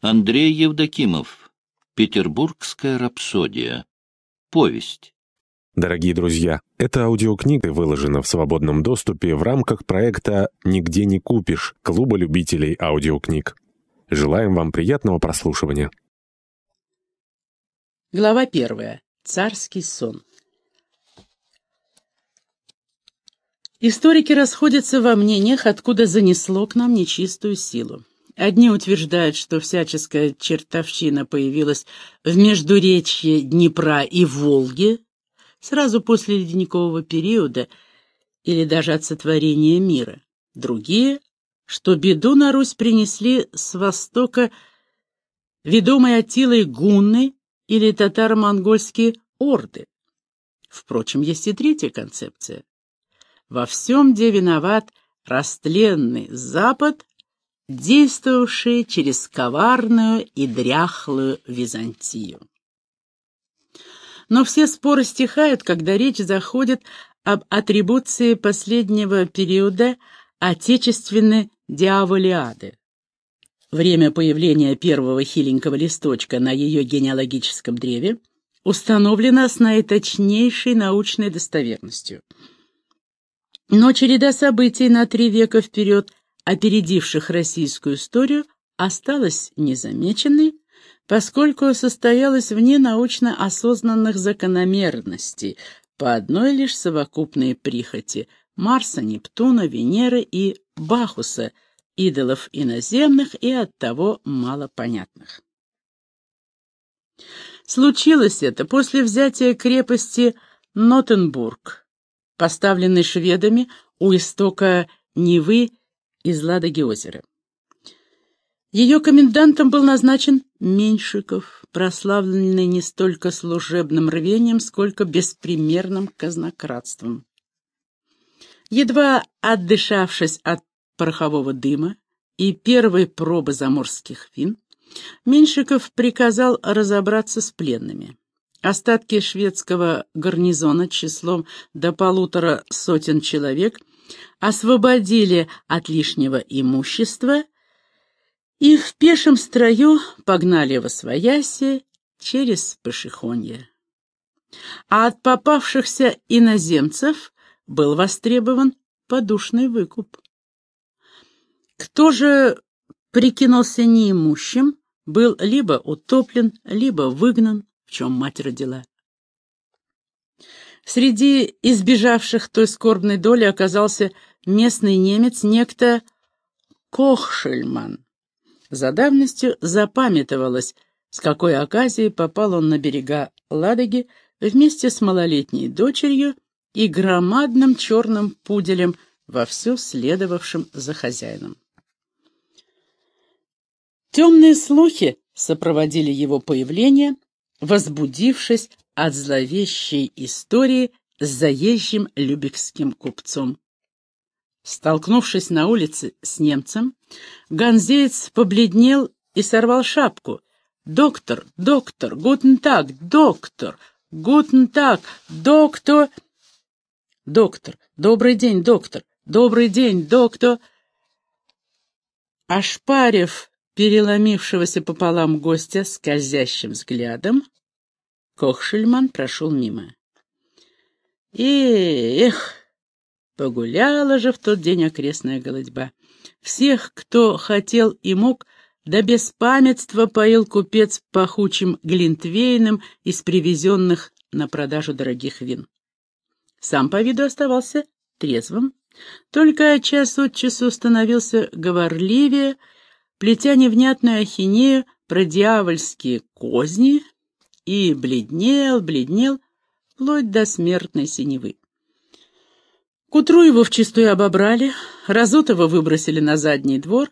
Андрей Евдокимов. Петербургская рапсодия. Повесть. Дорогие друзья, эта аудиокнига выложена в свободном доступе в рамках проекта «Нигде не купишь» Клуба любителей аудиокниг. Желаем вам приятного прослушивания. Глава первая. Царский сон. Историки расходятся во мнениях, откуда занесло к нам нечистую силу. Одни утверждают, что всяческая чертовщина появилась в междуречье Днепра и Волги сразу после ледникового периода или даже от сотворения мира. Другие, что беду на Русь принесли с востока ведомые Атилой гунны или татаро-монгольские орды. Впрочем, есть и третья концепция. Во всем, где виноват растленный Запад, действовавший через коварную и дряхлую Византию. Но все споры стихают, когда речь заходит об атрибуции последнего периода отечественной диаволиады. Время появления первого хиленького листочка на ее генеалогическом древе установлено с наиточнейшей научной достоверностью – но череда событий на три века вперед, опередивших российскую историю, осталась незамеченной, поскольку состоялась вне научно осознанных закономерностей по одной лишь совокупной прихоти Марса, Нептуна, Венеры и Бахуса, идолов иноземных и оттого малопонятных. Случилось это после взятия крепости Нотенбург, поставленный шведами у истока Невы из Ладоги озера. Ее комендантом был назначен Меньшиков, прославленный не столько служебным рвением, сколько беспримерным казнократством. Едва отдышавшись от порохового дыма и первой пробы заморских вин, Меньшиков приказал разобраться с пленными. Остатки шведского гарнизона числом до полутора сотен человек освободили от лишнего имущества и в пешем строю погнали во свояси через Пашихонье. А от попавшихся иноземцев был востребован подушный выкуп. Кто же прикинулся неимущим, был либо утоплен, либо выгнан, в чем мать родила. Среди избежавших той скорбной доли оказался местный немец, некто Кохшельман. За давностью запамятовалось, с какой оказией попал он на берега Ладоги вместе с малолетней дочерью и громадным черным пуделем, вовсю следовавшим за хозяином. Темные слухи сопроводили его появление — возбудившись от зловещей истории с заезжим любекским купцом. Столкнувшись на улице с немцем, ганзеец побледнел и сорвал шапку. «Доктор, доктор, гутен так, доктор, гутен так, доктор...» «Доктор, добрый день, доктор, добрый день, доктор...» Ошпарив переломившегося пополам гостя скользящим взглядом, Кохшельман прошел мимо. Эх, погуляла же в тот день окрестная голодьба. Всех, кто хотел и мог, до беспамятства поил купец пахучим глинтвейном из привезенных на продажу дорогих вин. Сам по виду оставался трезвым, только час от часу становился говорливее плетя невнятную ахинею про дьявольские козни, и бледнел, бледнел, вплоть до смертной синевы. К утру его вчистую обобрали, Разутова выбросили на задний двор,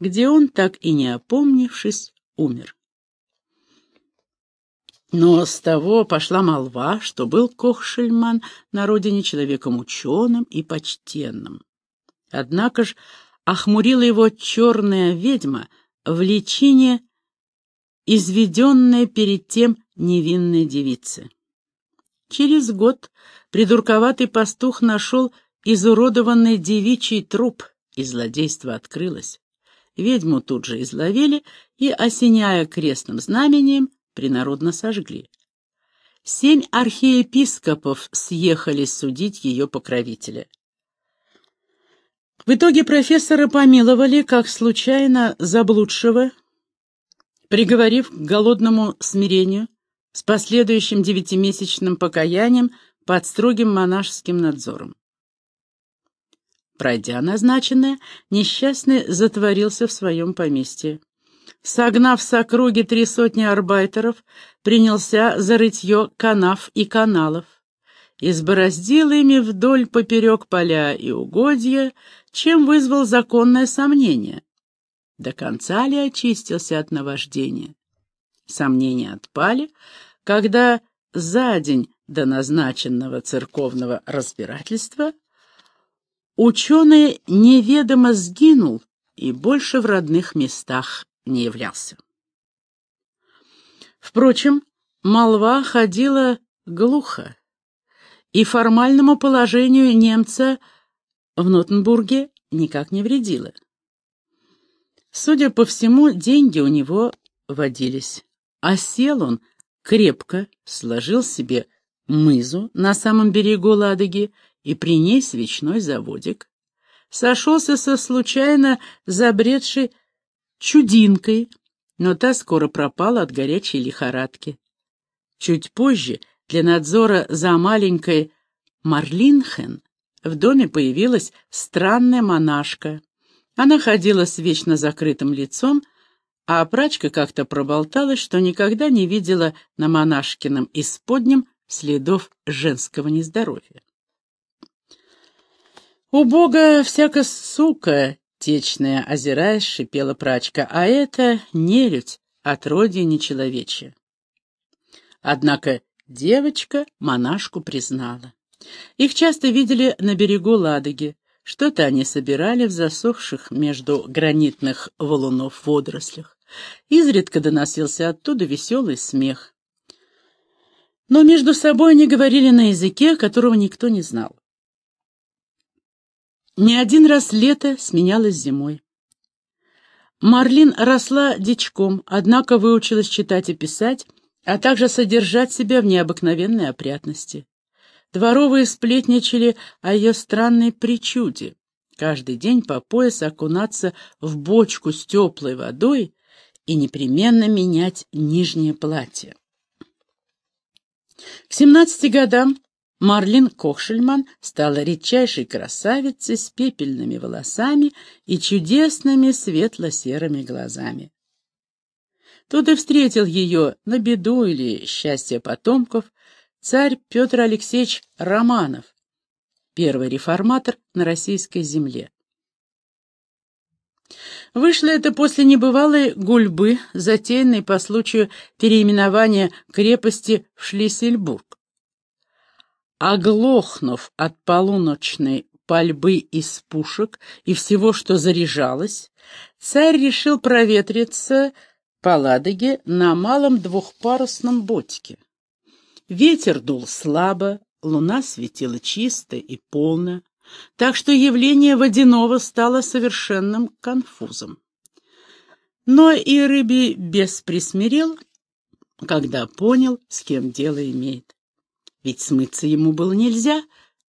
где он, так и не опомнившись, умер. Но с того пошла молва, что был Кохшельман на родине человеком ученым и почтенным. Однако ж охмурила его черная ведьма в личине изведенной перед тем невинной девицы. Через год придурковатый пастух нашел изуродованный девичий труп, и злодейство открылось. ведьму тут же изловили и, осеняя крестным знамением, принародно сожгли. Семь архиепископов съехались судить ее покровителя. В итоге профессора помиловали как случайно заблудшего, приговорив к голодному смирению с последующим девятимесячным покаянием под строгим монашеским надзором. Пройдя назначенное, несчастный затворился в своем поместье. Согнав с округи три сотни арбайтеров, принялся за рытье канав и каналов. Избороздил ими вдоль поперек поля и угодья, чем вызвал законное сомнение. До конца ли очистился от наваждения? Сомнения отпали, когда за день до назначенного церковного разбирательства ученый неведомо сгинул и больше в родных местах не являлся. Впрочем, молва ходила глухо, и формальному положению немца в Нотенбурге никак не вредила. Судя по всему, деньги у него водились, а сел он крепко, сложил себе мызу на самом берегу Ладоги и при ней свечной заводик. Сошелся со случайно забредшей чудинкой, но та скоро пропала от горячей лихорадки. Чуть позже для надзора за маленькой Марлинхен в доме появилась странная монашка. Она ходила с вечно закрытым лицом, а прачка как-то проболталась, что никогда не видела на монашкином исподнем следов женского нездоровья. «У Бога всяко сука течная, озираясь, шипела прачка, а это нелюдь, отродье нечеловечье». Однако девочка монашку признала. Их часто видели на берегу Ладоги. Что-то они собирали в засохших между гранитных валунов водорослях. Изредка доносился оттуда веселый смех. Но между собой они говорили на языке, которого никто не знал. Не один раз лето сменялось зимой. Марлин росла дичком, однако выучилась читать и писать, а также содержать себя в необыкновенной опрятности. Дворовые сплетничали о ее странной причуде. Каждый день по пояс окунаться в бочку с теплой водой и непременно менять нижнее платье. К семнадцати годам Марлин Кохшельман стала редчайшей красавицей с пепельными волосами и чудесными светло-серыми глазами. Тут и встретил ее на беду или счастье потомков царь Петр Алексеевич Романов, первый реформатор на российской земле. Вышло это после небывалой гульбы, затеянной по случаю переименования крепости в Шлиссельбург. Оглохнув от полуночной пальбы из пушек и всего, что заряжалось, царь решил проветриться по Ладоге на малом двухпарусном ботике. Ветер дул слабо, луна светила чисто и полно, так что явление водяного стало совершенным конфузом. Но и рыбий бес присмирел, когда понял, с кем дело имеет. Ведь смыться ему было нельзя,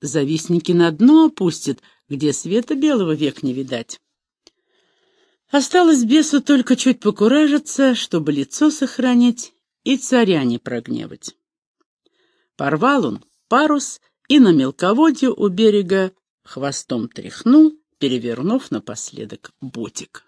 завистники на дно опустят, где света белого век не видать. Осталось бесу только чуть покуражиться, чтобы лицо сохранить и царя не прогневать. Порвал он парус и на мелководье у берега хвостом тряхнул, перевернув напоследок ботик.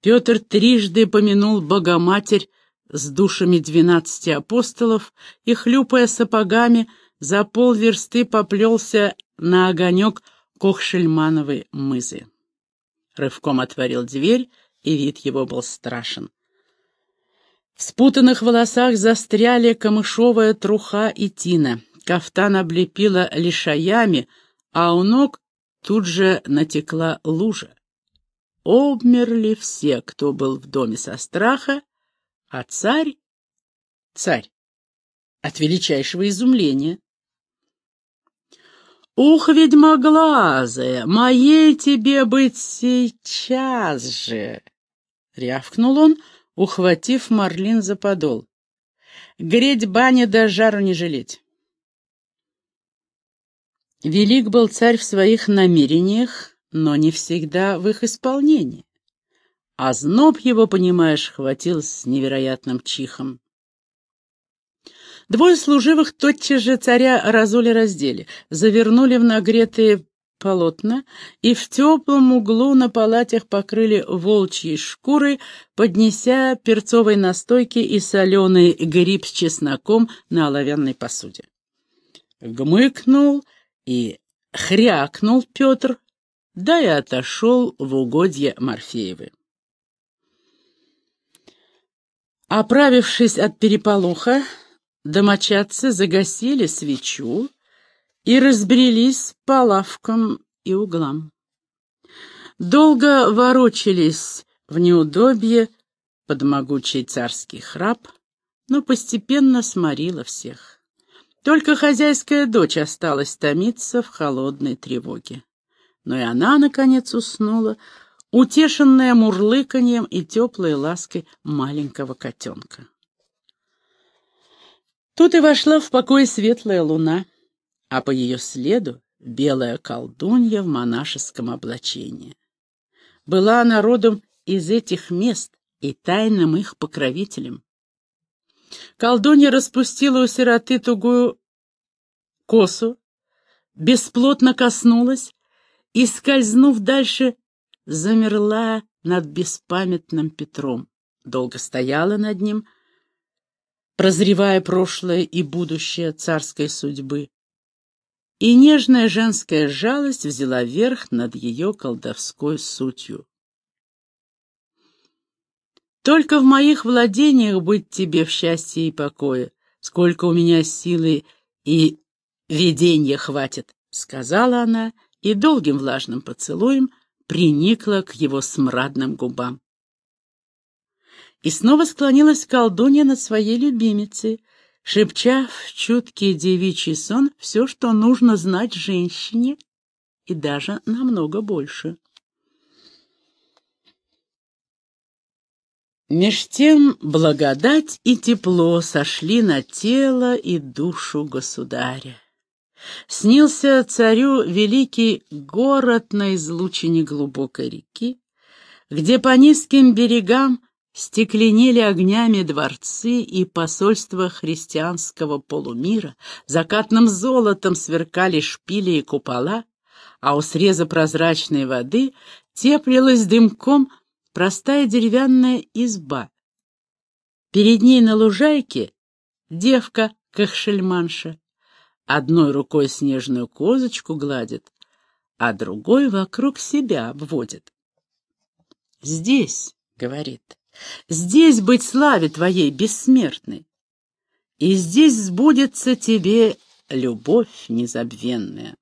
Петр трижды помянул Богоматерь с душами двенадцати апостолов и, хлюпая сапогами, за полверсты поплелся на огонек Кохшельмановой мызы. Рывком отворил дверь, и вид его был страшен. В спутанных волосах застряли камышовая труха и тина. Кафтан облепила лишаями, а у ног тут же натекла лужа. Обмерли все, кто был в доме со страха, а царь... Царь. От величайшего изумления. «Ух, ведьмоглазая, моей тебе быть сейчас же!» — рявкнул он, ухватив Марлин за подол. «Греть бане да жару не жалеть!» Велик был царь в своих намерениях, но не всегда в их исполнении. А зноб его, понимаешь, хватил с невероятным чихом. Двое служивых тотчас же царя разули раздели, завернули в нагретые полотна и в теплом углу на палатях покрыли волчьей шкурой, поднеся перцовой настойки и соленый гриб с чесноком на оловянной посуде. Гмыкнул и хрякнул Петр, да и отошел в угодье Морфеевы. Оправившись от переполоха, домочадцы загасили свечу и разбрелись по лавкам и углам. Долго ворочались в неудобье под могучий царский храп, но постепенно сморила всех. Только хозяйская дочь осталась томиться в холодной тревоге. Но и она, наконец, уснула, утешенная мурлыканьем и теплой лаской маленького котенка. Тут и вошла в покой светлая луна, а по ее следу белая колдунья в монашеском облачении. Была она родом из этих мест и тайным их покровителем. Колдунья распустила у сироты тугую косу, бесплотно коснулась и, скользнув дальше, замерла над беспамятным Петром. Долго стояла над ним, прозревая прошлое и будущее царской судьбы. И нежная женская жалость взяла верх над ее колдовской сутью. Только в моих владениях быть тебе в счастье и покое, сколько у меня силы и видения хватит, — сказала она и долгим влажным поцелуем приникла к его смрадным губам. И снова склонилась колдунья над своей любимицей, шепча в чуткий девичий сон все, что нужно знать женщине, и даже намного больше. Меж тем благодать и тепло сошли на тело и душу государя. Снился царю великий город на излучине глубокой реки, где по низким берегам стекленели огнями дворцы и посольства христианского полумира, закатным золотом сверкали шпили и купола, а у среза прозрачной воды теплилась дымком простая деревянная изба. Перед ней на лужайке девка кахшельманша, Одной рукой снежную козочку гладит, а другой вокруг себя обводит. «Здесь», — говорит, — «здесь быть славе твоей бессмертной, и здесь сбудется тебе любовь незабвенная».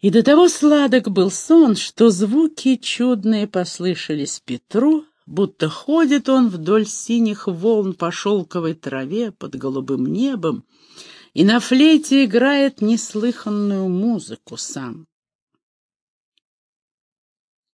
И до того сладок был сон, что звуки чудные послышались Петру, будто ходит он вдоль синих волн по шелковой траве под голубым небом и на флейте играет неслыханную музыку сам.